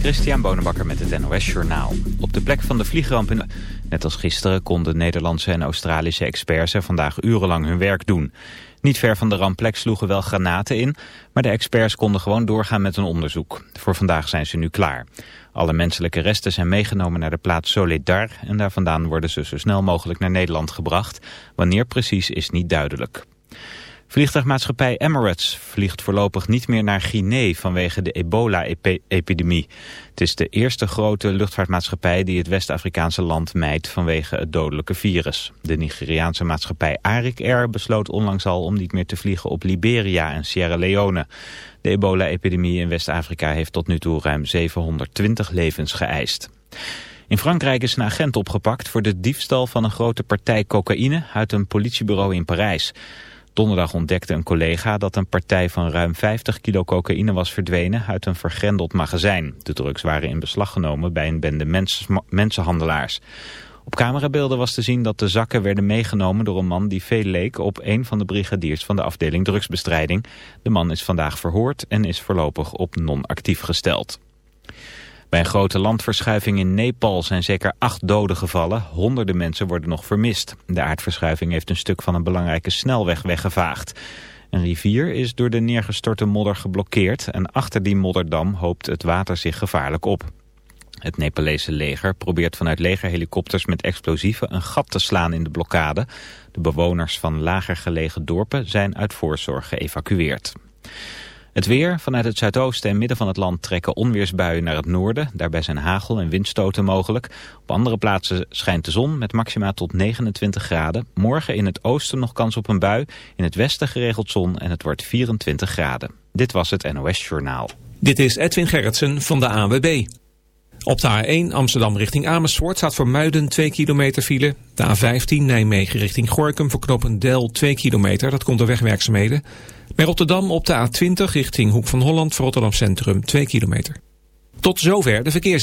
Christian Bonenbakker met het NOS Journaal. Op de plek van de vliegramp in... Net als gisteren konden Nederlandse en Australische experts er vandaag urenlang hun werk doen. Niet ver van de rampplek sloegen wel granaten in, maar de experts konden gewoon doorgaan met hun onderzoek. Voor vandaag zijn ze nu klaar. Alle menselijke resten zijn meegenomen naar de plaats Soledar en daar vandaan worden ze zo snel mogelijk naar Nederland gebracht. Wanneer precies is niet duidelijk. Vliegtuigmaatschappij Emirates vliegt voorlopig niet meer naar Guinea vanwege de ebola-epidemie. Het is de eerste grote luchtvaartmaatschappij die het West-Afrikaanse land mijt vanwege het dodelijke virus. De Nigeriaanse maatschappij Arik Air besloot onlangs al om niet meer te vliegen op Liberia en Sierra Leone. De ebola-epidemie in West-Afrika heeft tot nu toe ruim 720 levens geëist. In Frankrijk is een agent opgepakt voor de diefstal van een grote partij cocaïne uit een politiebureau in Parijs. Donderdag ontdekte een collega dat een partij van ruim 50 kilo cocaïne was verdwenen uit een vergrendeld magazijn. De drugs waren in beslag genomen bij een bende mens mensenhandelaars. Op camerabeelden was te zien dat de zakken werden meegenomen door een man die veel leek op een van de brigadiers van de afdeling drugsbestrijding. De man is vandaag verhoord en is voorlopig op non-actief gesteld. Bij een grote landverschuiving in Nepal zijn zeker acht doden gevallen. Honderden mensen worden nog vermist. De aardverschuiving heeft een stuk van een belangrijke snelweg weggevaagd. Een rivier is door de neergestorte modder geblokkeerd... en achter die modderdam hoopt het water zich gevaarlijk op. Het Nepalese leger probeert vanuit legerhelikopters met explosieven een gat te slaan in de blokkade. De bewoners van lager gelegen dorpen zijn uit voorzorg geëvacueerd. Het weer. Vanuit het zuidoosten en midden van het land trekken onweersbuien naar het noorden. Daarbij zijn hagel- en windstoten mogelijk. Op andere plaatsen schijnt de zon met maxima tot 29 graden. Morgen in het oosten nog kans op een bui. In het westen geregeld zon en het wordt 24 graden. Dit was het NOS Journaal. Dit is Edwin Gerritsen van de AWB. Op de A1 Amsterdam richting Amersfoort staat voor Muiden 2 kilometer file. De A15 Nijmegen richting Gorkum voor knooppunt Del 2 kilometer. Dat komt door wegwerkzaamheden. Bij Rotterdam op de A20 richting Hoek van Holland voor Rotterdam Centrum 2 kilometer. Tot zover de verkeers.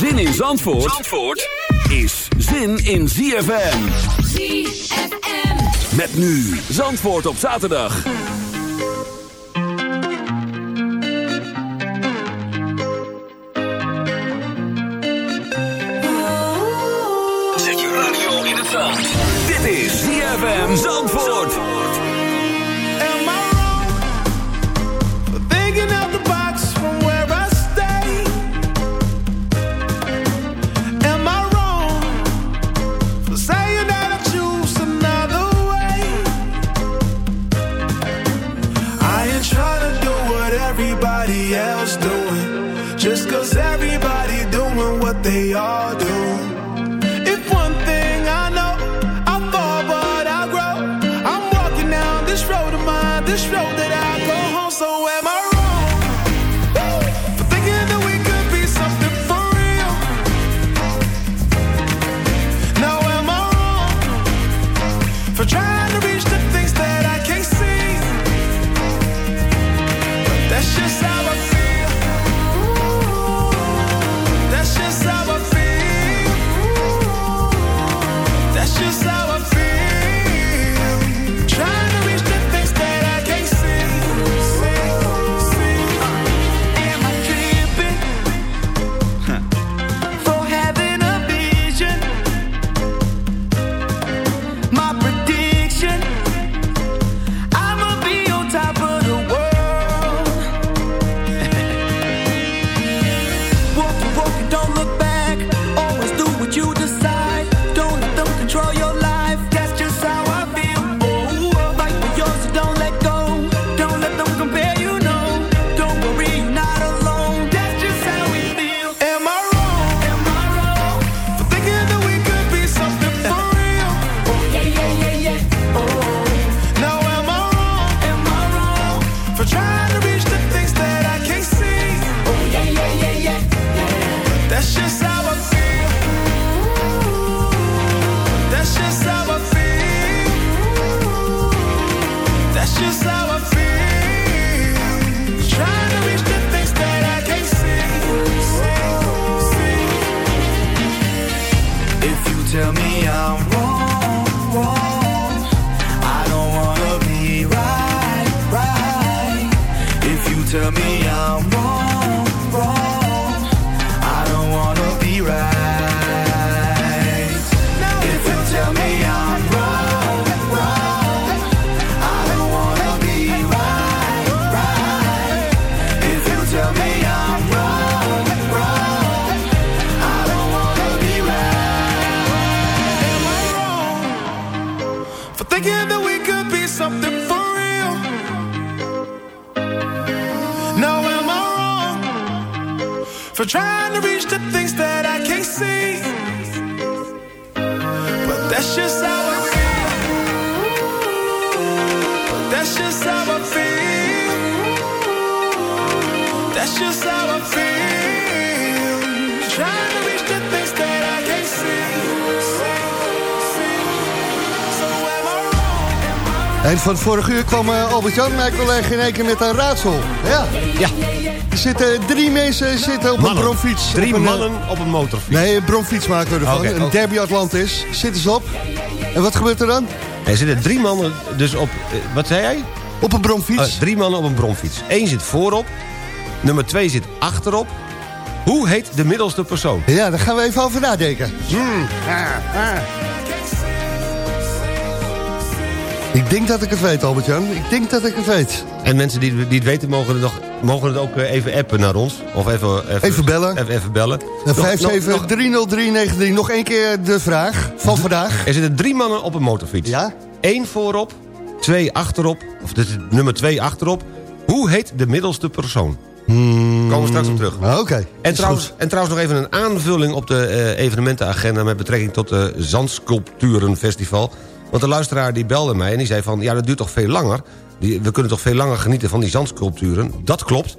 Zin in Zandvoort, Zandvoort is zin in ZFM. ZFM. Met nu Zandvoort op zaterdag. Zet je radio in het zand. Dit is ZFM Zandvoort. Eind van het vorige uur kwam eh, Albert-Jan, mijn collega, in één keer met een raadsel. Ja. Ja, Er zitten drie mensen zitten op Mannen. een bromfiets. drie Op een, eh, mannen op een motorfiets. Nee, een bromfiets maken we ervan. Een. Derby Atlantis. Zitten ze op. En wat gebeurt er dan? Er zitten drie mannen dus op... eh, wat zei jij? Op een bromfiets. Oh, drie mannen op een bromfiets. Eén zit voorop. Nummer twee zit achterop. Hoe heet de middelste persoon? Ja, daar gaan we even over nadenken. Hmm. Ik denk dat ik het weet, Albert-Jan. Ik denk dat ik het weet. En mensen die, die het weten mogen het, nog, mogen het ook eh, even appen naar ons. Of even... Even bellen. Even, even bellen. En Nog- nog- nog- 5730393. Nog één keer de vraag van vandaag. Er zitten drie mannen op een motorfiets. Ja? Eén voorop, twee achterop. Of is nummer twee achterop. Hoe heet de middelste persoon? Komen we straks op terug. Ah, Oké. En trouwens, en trouwens nog even een aanvulling op de eh, evenementenagenda... met betrekking tot de Zandsculpturenfestival. Want de luisteraar die belde mij en die zei van... ja, dat duurt toch veel langer? Die, we kunnen toch veel langer genieten van die zandsculpturen? Dat klopt.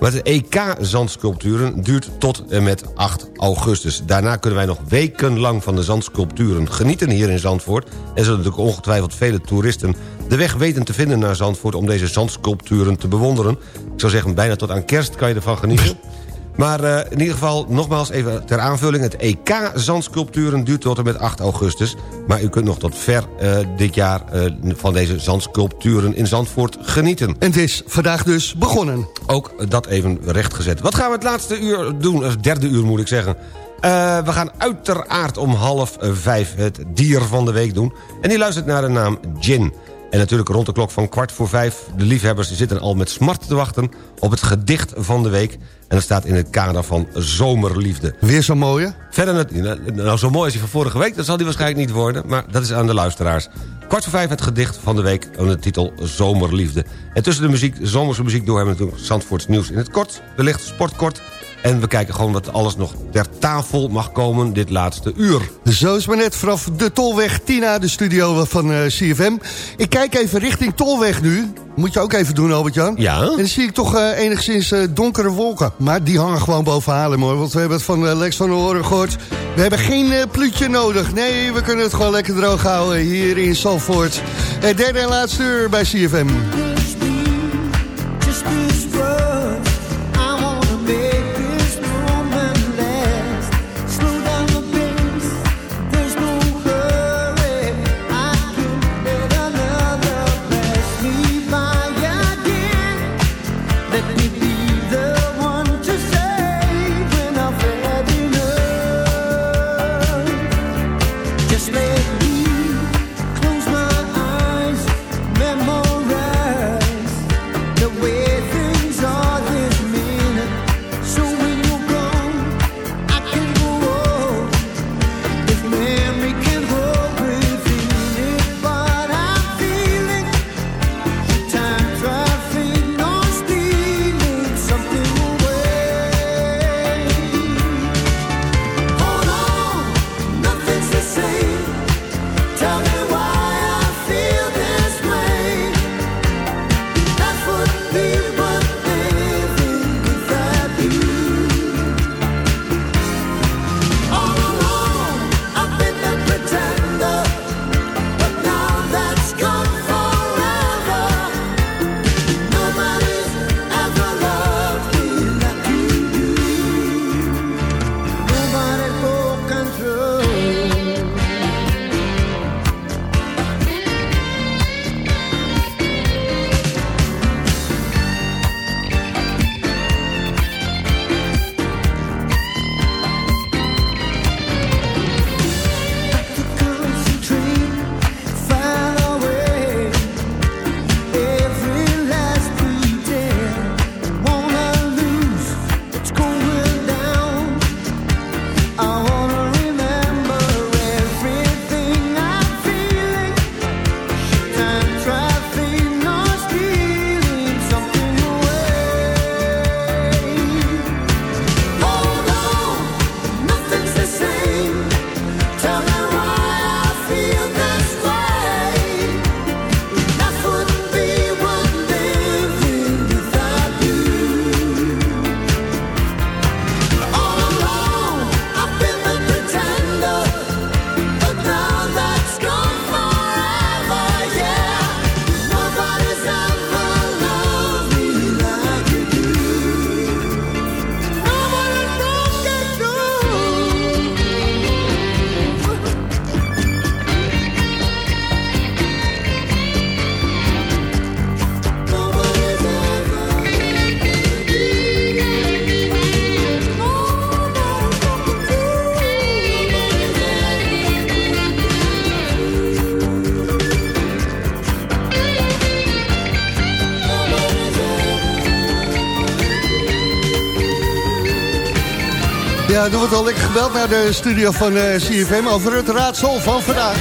Maar de EK-zandsculpturen duurt tot en met 8 augustus. Daarna kunnen wij nog wekenlang van de zandsculpturen genieten hier in Zandvoort. En zullen natuurlijk ongetwijfeld vele toeristen de weg weten te vinden naar Zandvoort... om deze zandsculpturen te bewonderen. Ik zou zeggen, bijna tot aan kerst kan je ervan genieten. Maar eh, in ieder geval, nogmaals even ter aanvulling... het EK Zandsculpturen duurt tot en met 8 augustus. Maar u kunt nog tot ver eh, dit jaar eh, van deze zandsculpturen in Zandvoort genieten. En het is vandaag dus begonnen. Ook dat even rechtgezet. Wat gaan we het laatste uur doen? Of derde uur moet ik zeggen. We gaan uiteraard om half vijf het dier van de week doen. En die luistert naar de naam Gin. En natuurlijk rond de klok van kwart voor vijf. De liefhebbers zitten al met smart te wachten op het gedicht van de week. En dat staat in het kader van zomerliefde. Weer zo'n mooie. Verder, net- nou zo mooi als die van vorige week, dat zal die waarschijnlijk niet worden. Maar dat is aan de luisteraars. Kwart voor vijf het gedicht van de week onder de titel Zomerliefde. En tussen de muziek, zomerse muziek door hebben we natuurlijk Zandvoorts nieuws in het kort. Wellicht sportkort. En we kijken gewoon wat alles nog ter tafel mag komen dit laatste uur. Zo is maar net vanaf de Tolweg Tina, de studio van eh, CFM. Ik kijk even richting Tolweg nu. Moet je ook even doen, Albert-Jan. Ja? En dan zie ik toch eh, enigszins eh, donkere wolken. Maar die hangen gewoon boven Haarlem, hoor. Want we hebben het van Lex van der Hoorn gehoord. We hebben geen pluutje nodig. Nee, we kunnen het gewoon lekker droog houden hier in Zalvoort. Het derde en laatste uur bij CFM. Ja, er wordt al lekker gebeld naar de studio van eh, CFM over het raadsel van vandaag.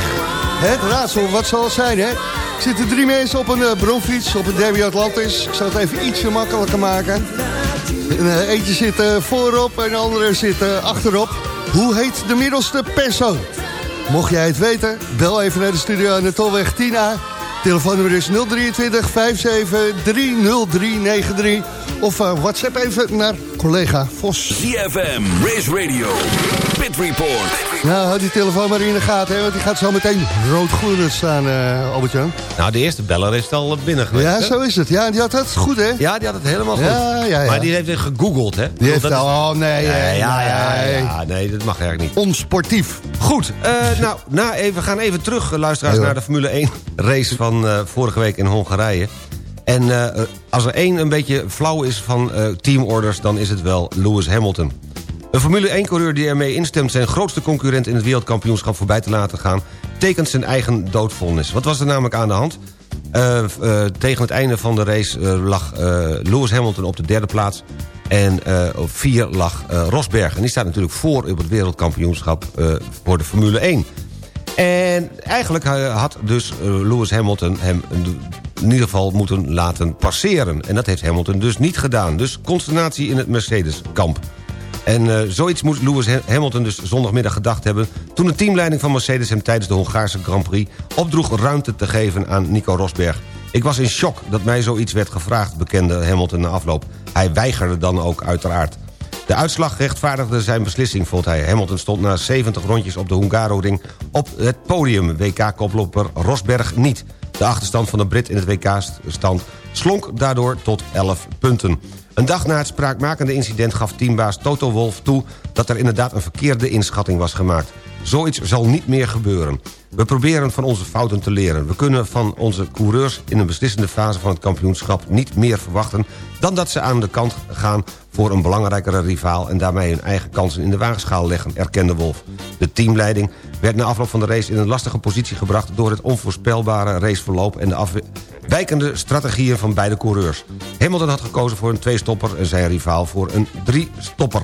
Het raadsel, wat zal het zijn, hè? Er zitten drie mensen op een uh, bronfiets op een Derby Atlantis. Ik zal het even ietsje makkelijker maken. En, eh, eentje zit eh, voorop en de andere zit eh, achterop. Hoe heet de middelste persoon? Mocht jij het weten, bel even naar de studio aan de Tolweg 10A. Telefoonnummer is 023 57 30393. Of eh, WhatsApp even naar collega Vos. ZFM, Race Radio, Pit Report. Nou, houd die telefoon maar in de gaten, hè, want die gaat zo meteen rood-groen staan, eh Albert-Jan. Nou, de eerste beller is al binnen geweest. Ja, hè? zo is het. Ja, die had het goed, hè? Ja, die had het helemaal goed. Ja, ja, ja. Maar die heeft weer gegoogeld, hè? Die heeft al, oh nee, Ja, nee, ja, ja, nee. ja, nee, dat mag eigenlijk niet. Onsportief. Goed, eh, nou, na even, we gaan even terug, eh, luisteraars, naar de Formule 1 race van eh, vorige week in Hongarije. En eh, als er één een beetje flauw is van eh, teamorders, dan is het wel Lewis Hamilton. Een Formule 1-coureur die ermee instemt zijn grootste concurrent in het wereldkampioenschap voorbij te laten gaan, tekent zijn eigen doodvonnis. Wat was er namelijk aan de hand? Eh, tegen het einde van de race lag Lewis Hamilton op de derde plaats. En op vier lag Rosberg. En die staat natuurlijk voor op het wereldkampioenschap voor de Formule 1. En eigenlijk had dus Lewis Hamilton hem in ieder geval moeten laten passeren. En dat heeft Hamilton dus niet gedaan. Dus consternatie in het Mercedes-kamp. En eh, zoiets moest Lewis Ha- Hamilton dus zondagmiddag gedacht hebben... toen de teamleiding van Mercedes hem tijdens de Hongaarse Grand Prix... opdroeg ruimte te geven aan Nico Rosberg. Ik was in shock dat mij zoiets werd gevraagd, bekende Hamilton na afloop. Hij weigerde dan ook uiteraard. De uitslag rechtvaardigde zijn beslissing, vond hij. Hamilton stond na 70 rondjes op de Hungaroring op het podium. WK-koploper Rosberg niet. De achterstand van de Brit in het WK-stand slonk daardoor tot 11 punten. Een dag na het spraakmakende incident gaf teambaas Toto Wolff toe... dat er inderdaad een verkeerde inschatting was gemaakt. Zoiets zal niet meer gebeuren. We proberen van onze fouten te leren. We kunnen van onze coureurs in een beslissende fase van het kampioenschap... niet meer verwachten dan dat ze aan de kant gaan voor een belangrijkere rivaal... en daarmee hun eigen kansen in de waagschaal leggen, erkende Wolf. De teamleiding werd na afloop van de race in een lastige positie gebracht... door het onvoorspelbare raceverloop en de afwijkende strategieën van beide coureurs. Hamilton had gekozen voor een twee-stopper en zijn rivaal voor een drie-stopper.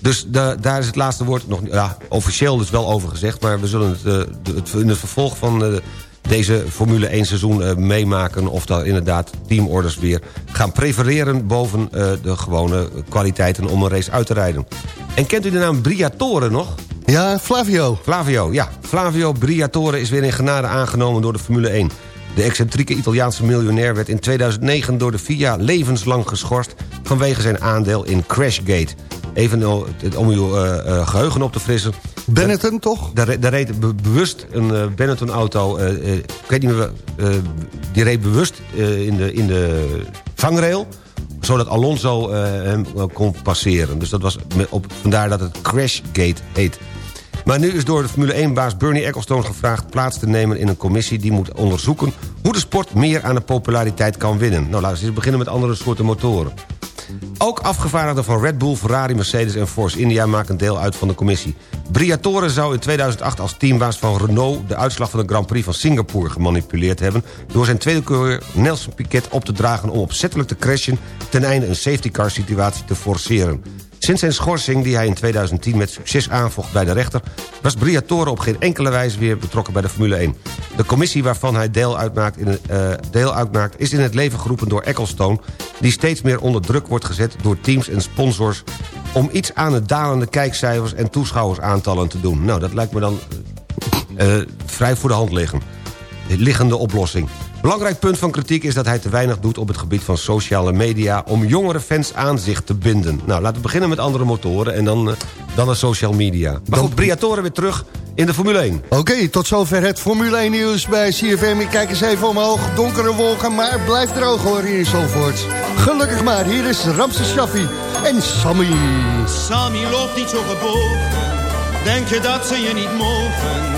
Dus daar is het laatste woord nog ja, officieel dus wel over gezegd... maar we zullen het, eh, het in het vervolg van eh, deze Formule 1 seizoen eh, meemaken... of daar inderdaad teamorders weer gaan prefereren... boven de gewone kwaliteiten om een race uit te rijden. En kent u de naam Briatore nog? Ja, Flavio. Flavio, ja. Flavio Briatore is weer in genade aangenomen door de Formule 1. De excentrieke Italiaanse miljonair werd in 2009 door de FIA levenslang geschorst... vanwege zijn aandeel in Crashgate. Even het- om uw eh, eh, geheugen op te frissen. Benetton, toch? Daar, re- daar reed be- bewust een eh, Benetton-auto... ik weet niet meer... die reed bewust in, de, in de vangrail zodat Alonso hem kon passeren. Dus dat was op, vandaar dat het Crashgate heet. Maar nu is door de Formule 1-baas Bernie Ecclestone gevraagd... plaats te nemen in een commissie die moet onderzoeken... hoe de sport meer aan de populariteit kan winnen. Nou, laten we eens beginnen met andere soorten motoren. Ook afgevaardigden van Red Bull, Ferrari, Mercedes en Force India... maken deel uit van de commissie. Briatore zou in 2008 als teambaas van Renault... de uitslag van de Grand Prix van Singapore gemanipuleerd hebben... door zijn tweede coureur Nelson Piquet op te dragen... om opzettelijk te crashen ten einde een safety car situatie te forceren. Sinds zijn schorsing, die hij in 2010 met succes aanvocht bij de rechter... was Briatore op geen enkele wijze weer betrokken bij de Formule 1. De commissie waarvan hij deel uitmaakt, in het, eh, deel uitmaakt... is in het leven geroepen door Ecclestone... die steeds meer onder druk wordt gezet door teams en sponsors... om iets aan de dalende kijkcijfers en toeschouwersaantallen te doen. Nou, dat lijkt me dan eh, eh, vrij voor de hand liggen. Liggende oplossing. Belangrijk punt van kritiek is dat hij te weinig doet op het gebied van sociale media... om jongere fans aan zich te binden. Nou, laten we beginnen met andere motoren en dan, eh, dan de social media. Maar goed, Briatore weer terug in de Formule 1. Oké, tot zover het Formule 1 nieuws bij CFM. Ik kijk eens even omhoog, donkere wolken, maar blijf droog hoor hier in Zandvoort. Gelukkig maar, hier is Ramses Shaffi en Sammy. Sammy loopt niet zo gebogen. Denk je dat ze je niet mogen?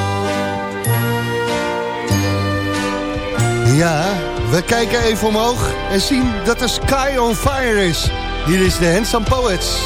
Ja, we kijken even omhoog en zien dat de sky on fire is. Hier is de Handsome Poets.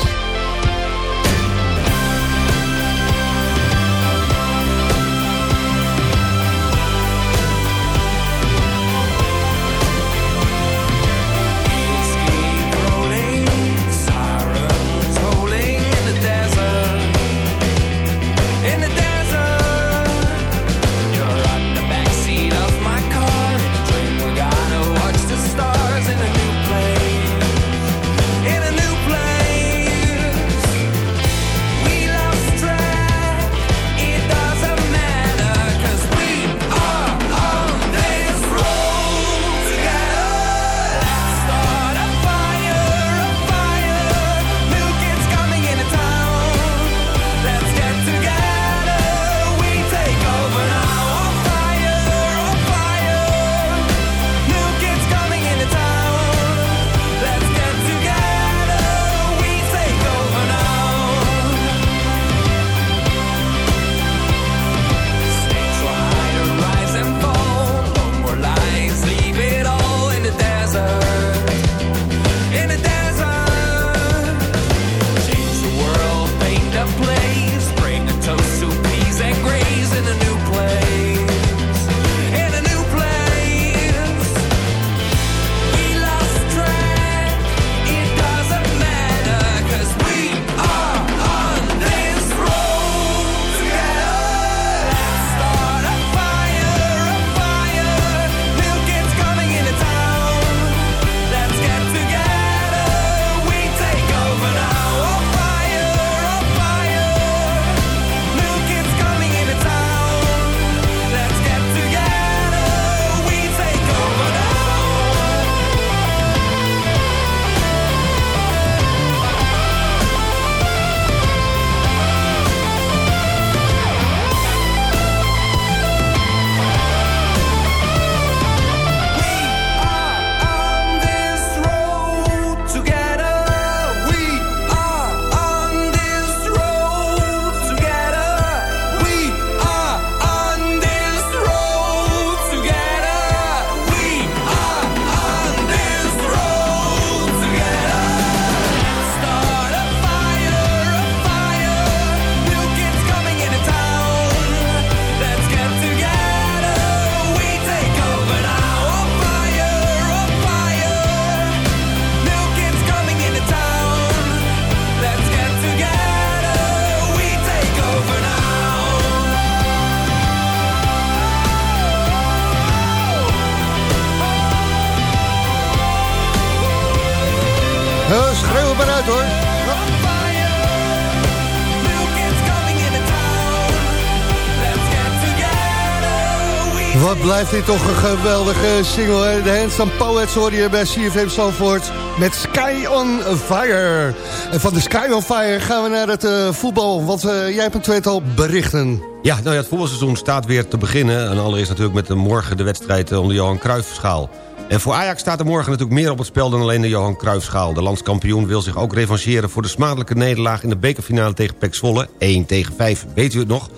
Blijft dit toch een geweldige single. Hè? De Handstand Poets hoor je bij CFM Zandvoort met Sky on Fire. En van de Sky on Fire gaan we naar het uh, voetbal. Want uh, jij hebt een tweetal berichten. Ja, nou ja, het voetbalseizoen staat weer te beginnen. En allereerst natuurlijk met de morgen de wedstrijd om de Johan Cruijffschaal. En voor Ajax staat er morgen natuurlijk meer op het spel dan alleen de Johan Cruijffschaal. De landskampioen wil zich ook revancheren voor de smadelijke nederlaag... in de bekerfinale tegen Pek Zwolle. 1 tegen 5, weet u het nog?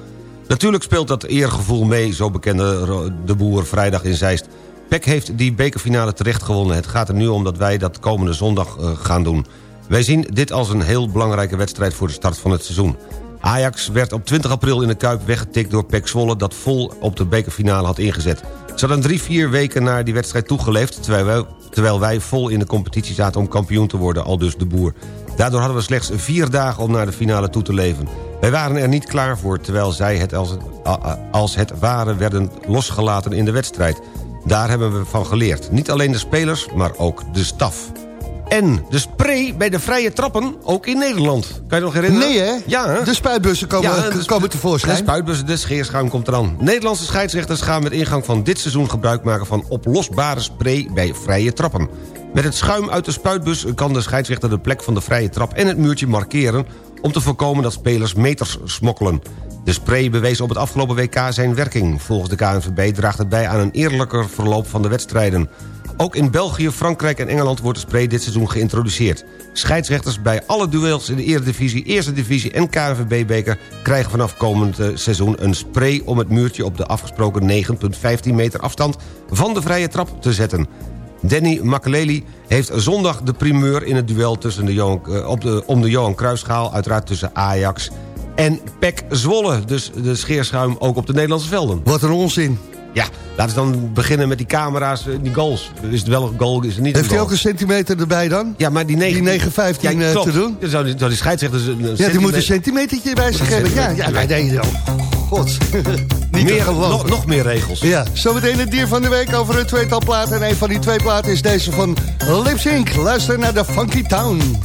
Natuurlijk speelt dat eergevoel mee, zo bekende de boer vrijdag in Zeist. Peck heeft die bekerfinale terecht gewonnen. Het gaat er nu om dat wij dat komende zondag uh, gaan doen. Wij zien dit als een heel belangrijke wedstrijd voor de start van het seizoen. Ajax werd op 20 april in de Kuip weggetikt door Pek Zwolle... dat vol op de bekerfinale had ingezet. Ze hadden drie, vier weken naar die wedstrijd toegeleefd... Terwijl wij, terwijl wij vol in de competitie zaten om kampioen te worden, al dus de boer. Daardoor hadden we slechts vier dagen om naar de finale toe te leven. Wij waren er niet klaar voor, terwijl zij het als, het als het ware werden losgelaten in de wedstrijd. Daar hebben we van geleerd. Niet alleen de spelers, maar ook de staf. En de spray bij de vrije trappen, ook in Nederland. Kan je nog herinneren? Nee, hè? Ja, hè? De spuitbussen komen, ja, de komen tevoorschijn. De spuitbussen, de scheerschuim komt eraan. Nederlandse scheidsrechters gaan met ingang van dit seizoen gebruik maken... van oplosbare spray bij vrije trappen. Met het schuim uit de spuitbus kan de scheidsrechter de plek van de vrije trap... en het muurtje markeren om te voorkomen dat spelers meters smokkelen. De spray bewees op het afgelopen WK zijn werking. Volgens de KNVB draagt het bij aan een eerlijker verloop van de wedstrijden. Ook in België, Frankrijk en Engeland wordt de spray dit seizoen geïntroduceerd. Scheidsrechters bij alle duels in de Eredivisie, Eerste Divisie en KNVB-beker... krijgen vanaf komend eh, seizoen een spray om het muurtje op de afgesproken 9,15 meter afstand van de vrije trap te zetten. Danny Makeleli heeft zondag de primeur in het duel tussen de Johan, uh, op de, om de Johan Cruijffschaal... uiteraard tussen Ajax en PEC Zwolle. Dus de scheerschuim ook op de Nederlandse velden. Wat een onzin. Ja, laten we dan beginnen met die camera's, die goals. Is het wel een goal, is het niet Heeft hij ook een centimeter erbij dan? Ja, maar die 9... Die 9,15 ja, uh, te doen? Dan zou die, zou die scheidsrechter... Een ja, die moet een centimetertje bij zich hebben. Ja, ja, nee, nee, God. Niet meer, nog, nog meer regels. Ja, zometeen het dier van de week over een tweetal platen. En een van die twee platen is deze van Lip Sync. Luister naar de Funky Town.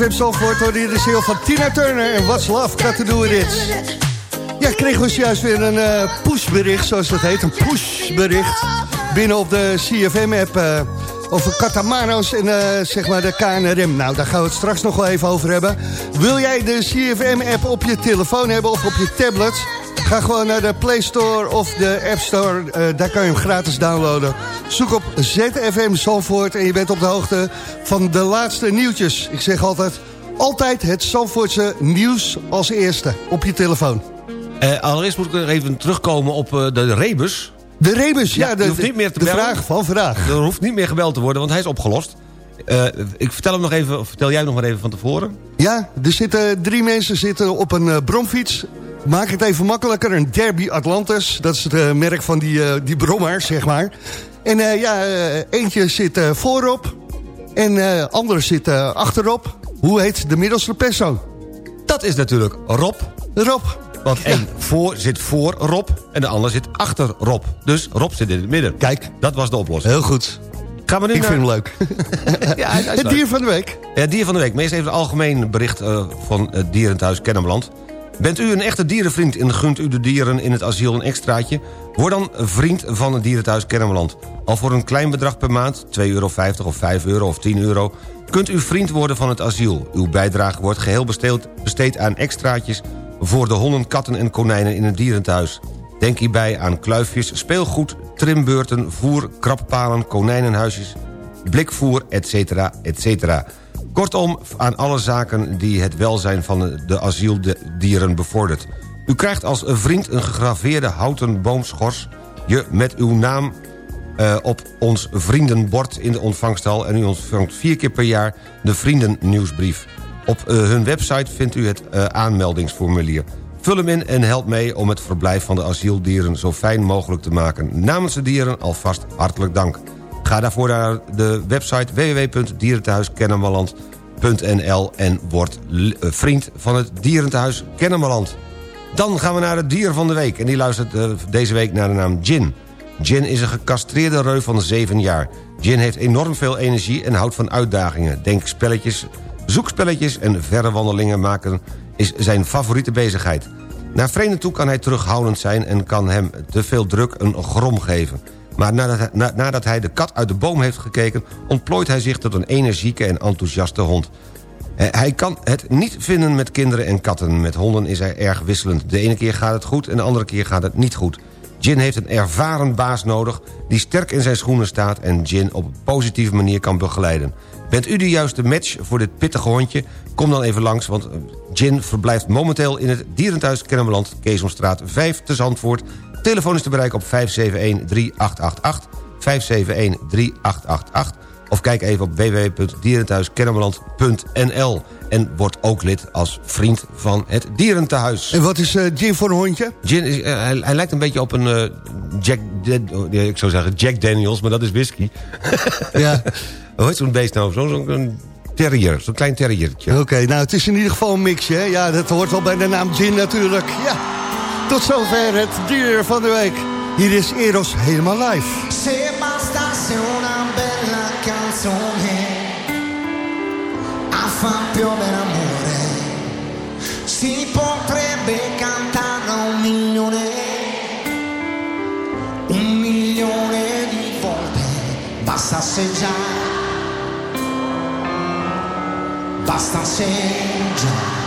CFM Zalvoort hoorde je de ziel van Tina Turner en What's Love Got To Do With It. Ja, kregen we juist weer een eh, pushbericht, zoals dat heet. Een pushbericht binnen op de CFM-app eh, over katamano's en eh, zeg maar de KNRM. Nou, daar gaan we het straks nog wel even over hebben. Wil jij de CFM-app op je telefoon hebben of op je tablet? Ga gewoon naar de Play Store of de App Store. eh, daar kan je hem gratis downloaden. Zoek op ZFM Zandvoort en je bent op de hoogte van de laatste nieuwtjes. Ik zeg altijd, altijd het Zandvoortse nieuws als eerste op je telefoon. Eh, allereerst moet ik nog even terugkomen op eh, de rebus. De rebus, ja, je de, hoeft niet meer te de bellen. vraag van vandaag. Er hoeft niet meer gebeld te worden, want hij is opgelost. Eh, ik vertel hem nog even, vertel jij nog maar even van tevoren. Ja, er zitten drie mensen zitten op een bromfiets. Maak het even makkelijker, een Derby Atlantis. Dat is het merk van die, die brommer, zeg maar. En eh, ja, eh, eentje zit eh, voorop en andere zit achterop. Hoe heet de middelste persoon? Dat is natuurlijk Rob. Rob. Want één voor, zit voor Rob en de ander zit achter Rob. Dus Rob zit in het midden. Kijk. Dat was de oplossing. Heel goed. Gaan we nu Ik naar... vind hem leuk. Ja, Het leuk. dier van de week. Ja, dier van de week. Meest even een algemeen bericht van het Dierenthuis Kennemerland. Bent u een echte dierenvriend en gunt u de dieren in het asiel een extraatje? Word dan vriend van het Dierenthuis Kennemerland. Al voor een klein bedrag per maand, 2,50 euro of 5 euro of 10 euro... kunt u vriend worden van het asiel. Uw bijdrage wordt geheel besteed, besteed aan extraatjes... voor de honden, katten en konijnen in het Dierenthuis. Denk hierbij aan kluifjes, speelgoed, trimbeurten, voer, krappalen, konijnenhuisjes blikvoer, etc. etc. Kortom, aan alle zaken die het welzijn van de asieldieren bevordert. U krijgt als vriend een gegraveerde houten boomschors... je met uw naam eh, op ons vriendenbord in de ontvangsthal... en u ontvangt vier keer per jaar de vriendennieuwsbrief. Op eh, hun website vindt u het eh, aanmeldingsformulier. Vul hem in en help mee om het verblijf van de asieldieren... zo fijn mogelijk te maken. Namens de dieren alvast hartelijk dank. Ga daarvoor naar de website www.dierentehuiskennemerland.nl en word l- eh, vriend van het Dierentehuis Kennemerland. Dan gaan we naar het dier van de week. En die luistert eh, deze week naar de naam Jin. Jin is een gecastreerde reu van 7 jaar. Jin heeft enorm veel energie en houdt van uitdagingen. Denkspelletjes, zoekspelletjes en verre wandelingen maken is zijn favoriete bezigheid. Naar vreemden toe kan hij terughoudend zijn en kan hem te veel druk een grom geven. Maar nadat nadat hij de kat uit de boom heeft gekeken... ontplooit hij zich tot een energieke en enthousiaste hond. Eh, Hij kan het niet vinden met kinderen en katten. Met honden is hij erg wisselend. De ene keer gaat het goed en de andere keer gaat het niet goed. Jin heeft een ervaren baas nodig die sterk in zijn schoenen staat... en Jin op een positieve manier kan begeleiden. Bent u de juiste match voor dit pittige hondje? Kom dan even langs, want eh, Jin verblijft momenteel... in het Dierenthuis Kennemerland, Keesomstraat 5 te Zandvoort. Telefoon is te bereiken op 571-3888, 571-3888... of kijk even op www.dierenthuiskennemerland.nl... en word ook lid als vriend van het Dierentehuis. En wat is eh Jim voor een hondje? Gin is, eh, hij, hij lijkt een beetje op een eh, Jack... Ja, ik zou zeggen Jack Daniels, maar dat is whisky. Ja. Hoe heet zo'n beest nou? Zo'n zo'n terrier, zo'n klein terriertje. Oké, nou het is in ieder geval een mixje. Hè? Ja, dat hoort wel bij de naam Gin natuurlijk. Ja. Tot zover het dier van de week. Hier is Eros helemaal live. Se bastasse una bella canzone a far piovere amore, si potrebbe cantarla un milione, un milione di volte, bastasse già, bastasse già.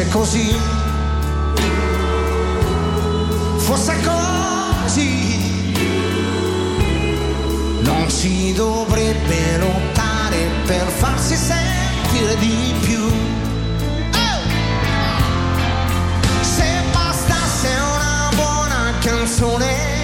Fosse così. Fosse così. Non si dovrebbe lottare per farsi sentire di più. Oh! se bastasse una buona canzone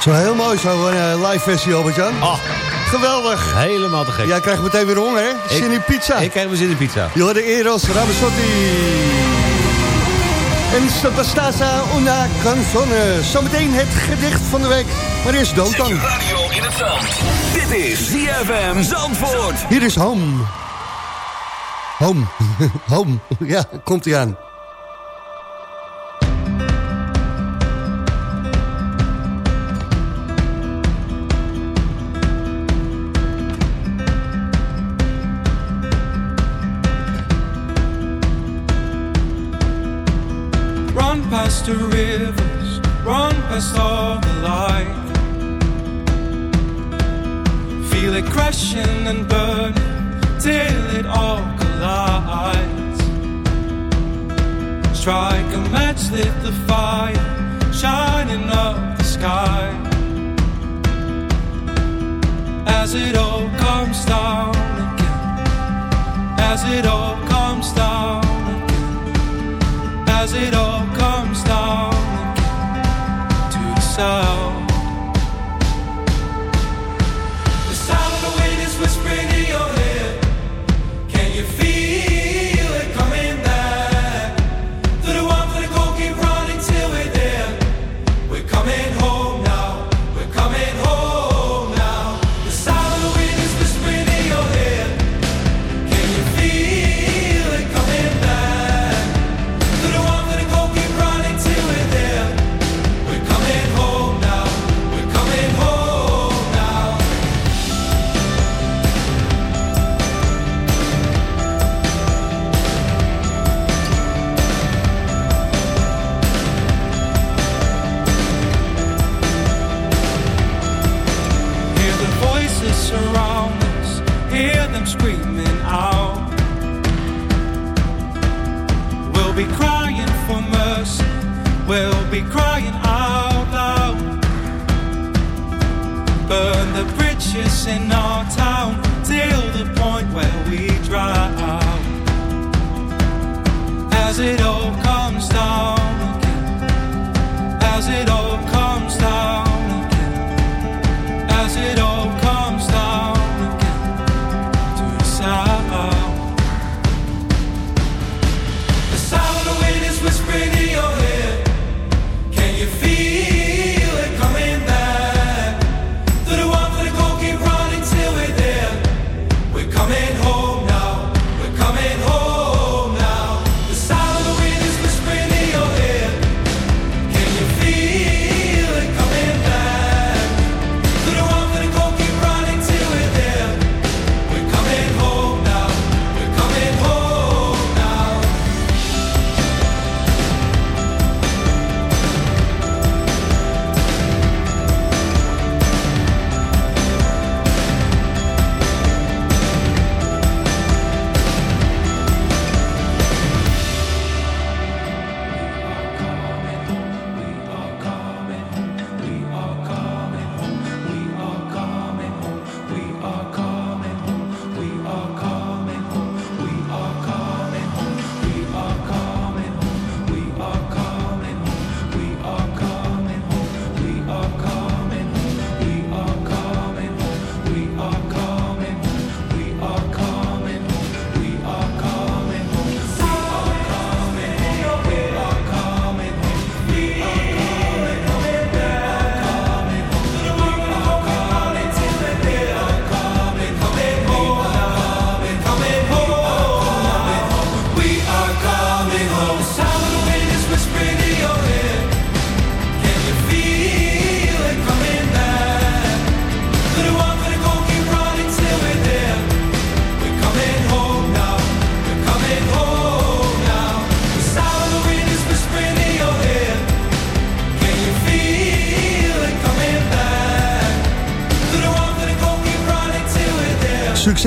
Zo heel mooi, zo'n uh, eh, live versie, Albert-Jan. Geweldig. Helemaal te gek. Jij krijgt meteen weer honger, hè? Zin in pizza. Ik krijg mijn zin in pizza. Je de Eros Ramazzotti. En Sebastasa eh, una canzone. Zometeen het gedicht van de week. Maar eerst dood dan. radio in het zand. Dit is ZFM Zandvoort. Hier is Home. Home. home. Ja, komt ie aan.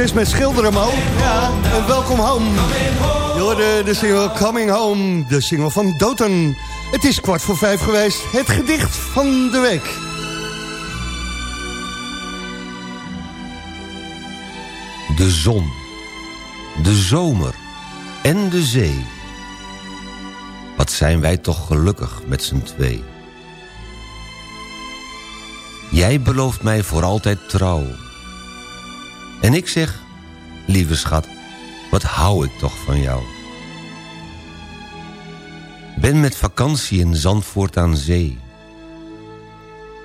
Is met schilderen, Mo. Ja, welkom home. Jorden de, de single Coming Home, de single van Doten. Het is kwart voor vijf geweest, het gedicht van de week. De zon, de zomer en de zee. Wat zijn wij toch gelukkig met z'n twee. Jij belooft mij voor altijd trouw en ik zeg, lieve schat, wat hou ik toch van jou. Ben met vakantie in Zandvoort aan zee.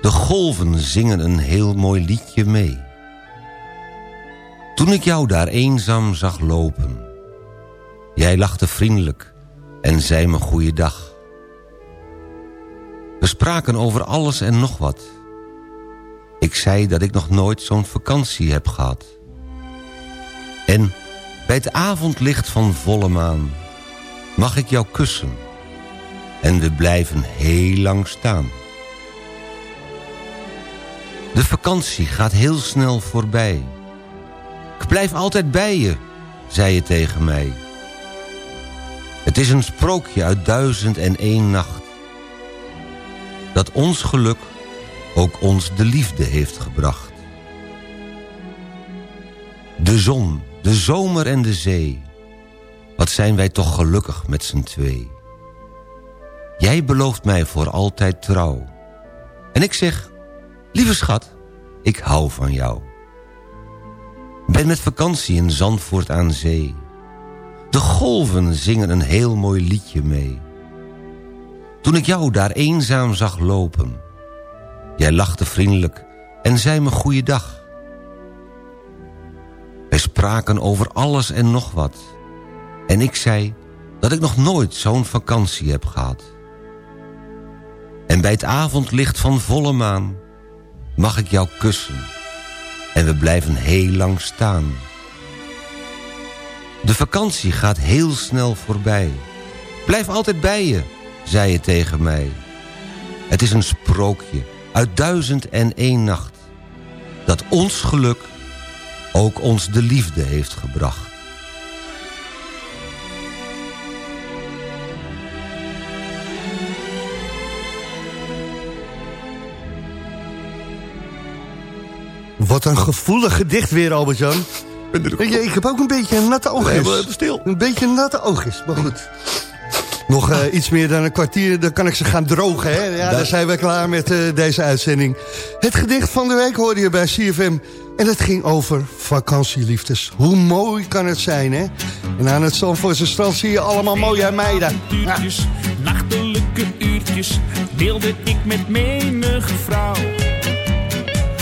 De golven zingen een heel mooi liedje mee. Toen ik jou daar eenzaam zag lopen. Jij lachte vriendelijk en zei me goeiedag. We spraken over alles en nog wat. Ik zei dat ik nog nooit zo'n vakantie heb gehad. En bij het avondlicht van volle maan... mag ik jou kussen. En we blijven heel lang staan. De vakantie gaat heel snel voorbij. Ik blijf altijd bij je, zei je tegen mij. Het is een sprookje uit duizend en één nacht. Dat ons geluk ook ons de liefde heeft gebracht. De zon, de zomer en de zee. Wat zijn wij toch gelukkig met z'n twee. Jij belooft mij voor altijd trouw. En ik zeg, lieve schat, ik hou van jou. Ben met vakantie in Zandvoort aan zee. De golven zingen een heel mooi liedje mee. Toen ik jou daar eenzaam zag lopen... Jij lachte vriendelijk en zei me goeiedag. Wij spraken over alles en nog wat. En ik zei dat ik nog nooit zo'n vakantie heb gehad. En bij het avondlicht van volle maan mag ik jou kussen. En we blijven heel lang staan. De vakantie gaat heel snel voorbij. Blijf altijd bij je, zei je tegen mij. Het is een sprookje uit duizend en één nacht. Dat ons geluk ook ons de liefde heeft gebracht. Wat een gevoelig gedicht weer, Albert-Jan. Ik heb ook een beetje natte oogjes. Nee, stil. Een beetje natte oogjes, maar goed. Nog eh, iets meer dan een kwartier, dan kan ik ze gaan drogen. Hè? Ja, dan zijn we klaar met eh, deze uitzending. Het gedicht van de week hoorde je bij CFM. En het ging over vakantieliefdes. Hoe mooi kan het zijn, hè? En aan het Zandvoortse strand zie je allemaal mooie meiden. Ja. Uurtjes, nachtelijke uurtjes, deelde ik met menige vrouw.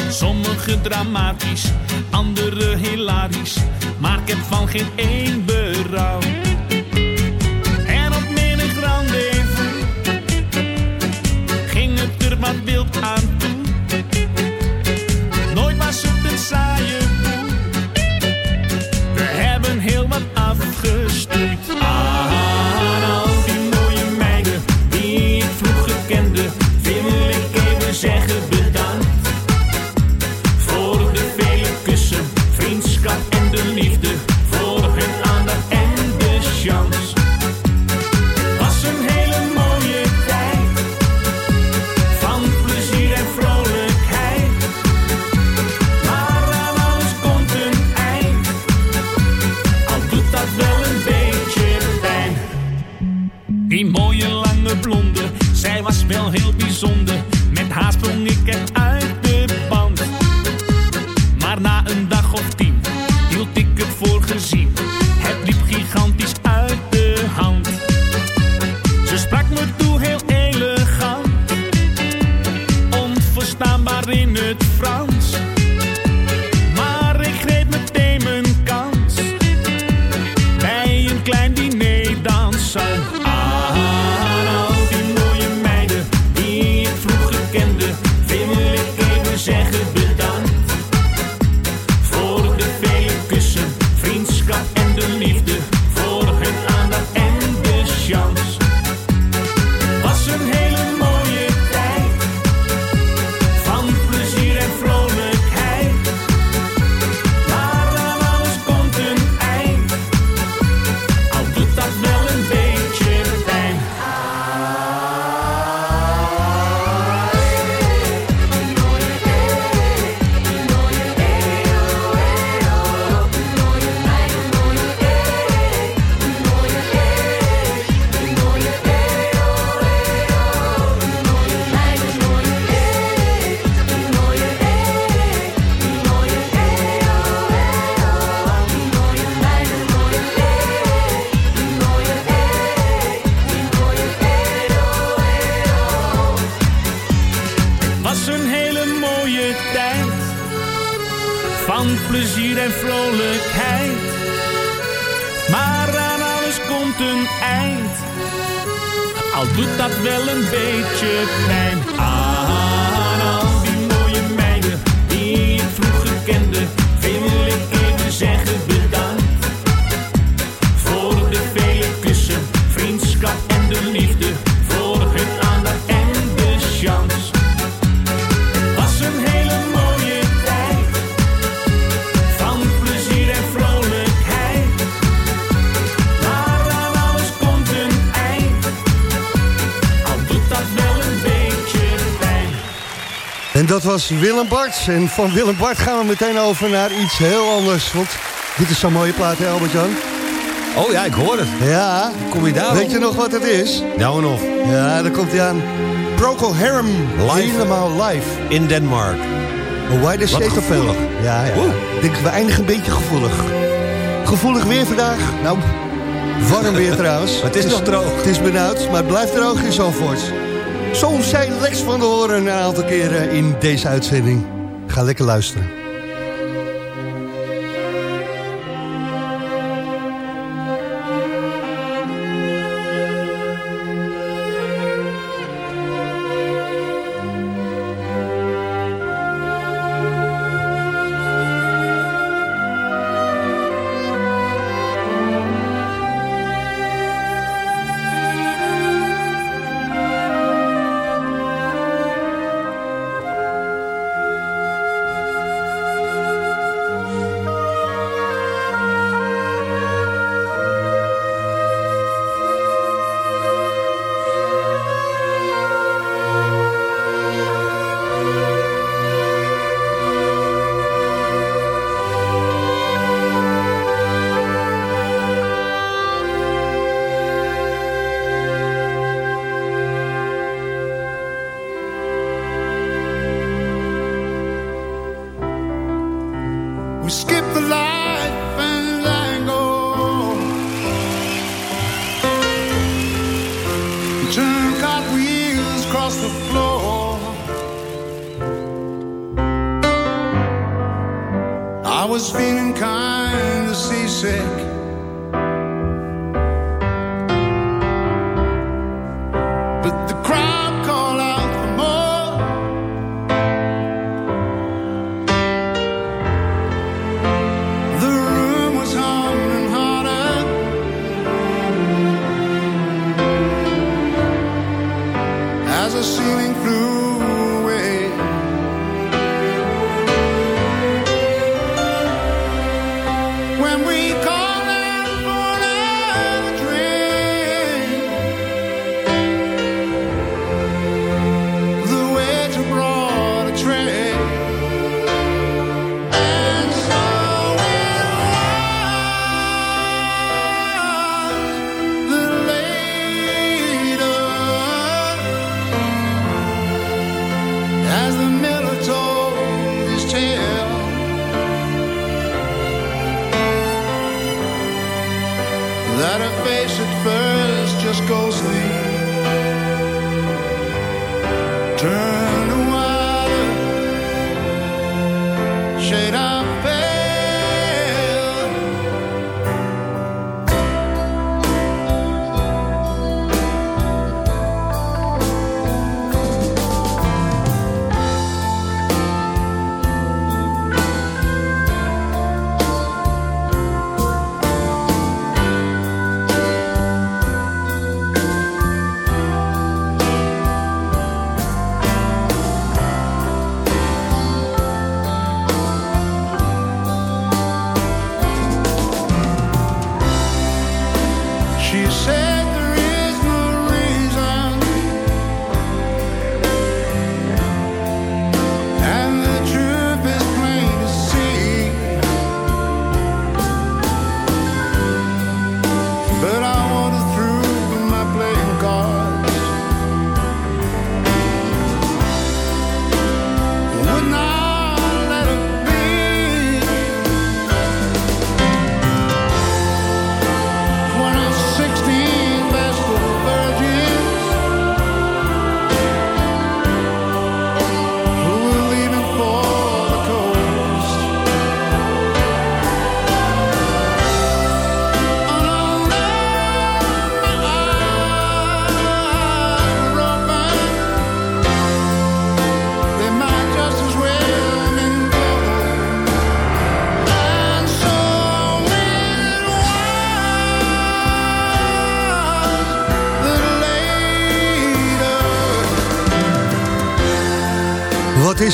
Sommige dramatisch, andere hilarisch, maar ik heb van geen één berouw. Wat was Willem Bart. En van Willem Bart gaan we meteen over naar iets heel anders. Want dit is zo'n mooie plaat, hè, Albert-Jan? Oh ja, ik hoor het. Ja. Kom je daar Weet je nog wat het is? Nou en of. Ja, daar komt hij aan. Procol Harum. Live. Helemaal live. In Denmark. Why the state of. Ja, ja. Ik denk, we eindigen een beetje gevoelig. Gevoelig weer vandaag. Nou, warm weer trouwens. Maar het is nog droog. Het is benauwd, maar het blijft droog in Zandvoort. Zo zei Lex van der Hoorn een aantal keren in deze uitzending. Ga lekker luisteren.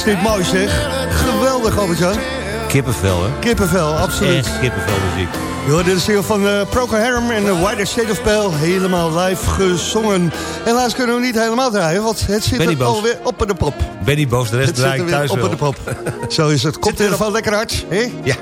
Is dit mooi zeg. Geweldig, Albert-Jan. Kippenvel, hè? Kippenvel, absoluut. Echt kippenvelmuziek. Joh, dit is de van uh, Procol Harum en The Wider State of Pell. Helemaal live gezongen. Helaas kunnen we niet helemaal draaien, want het zit er alweer op in de pop. Benny boos, de rest Het zit draai ik weer thuis op wel. in de pop. Zo is het. Komt er van lekker hard, hè? Ja.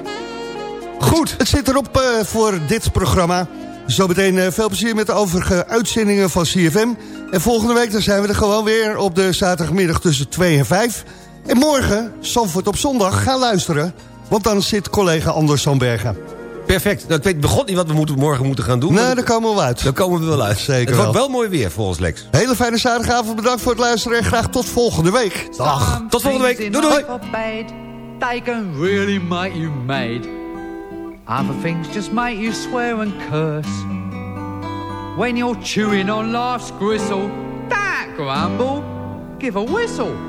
Goed, het zit erop eh, voor dit programma. Zometeen eh, veel plezier met de overige uitzendingen van CFM. En volgende week dan zijn we er gewoon weer op de zaterdagmiddag tussen 2 en 5. En morgen, Zandvoort op zondag, ga luisteren. Want dan zit collega Anders Sandbergen. Perfect. Nou, ik weet begon niet wat we moeten, morgen moeten gaan doen. Nou, maar daar komen we uit. Dan komen we wel uit. Zeker Het wordt wel. wel mooi weer volgens Lex. Hele fijne zaterdagavond, bedankt voor het luisteren en graag tot volgende week. Dag. Tot volgende week. Doei doei. they can really make you mad. Other things just make you swear and curse. When you're chewing on life's gristle, don't grumble, give a whistle.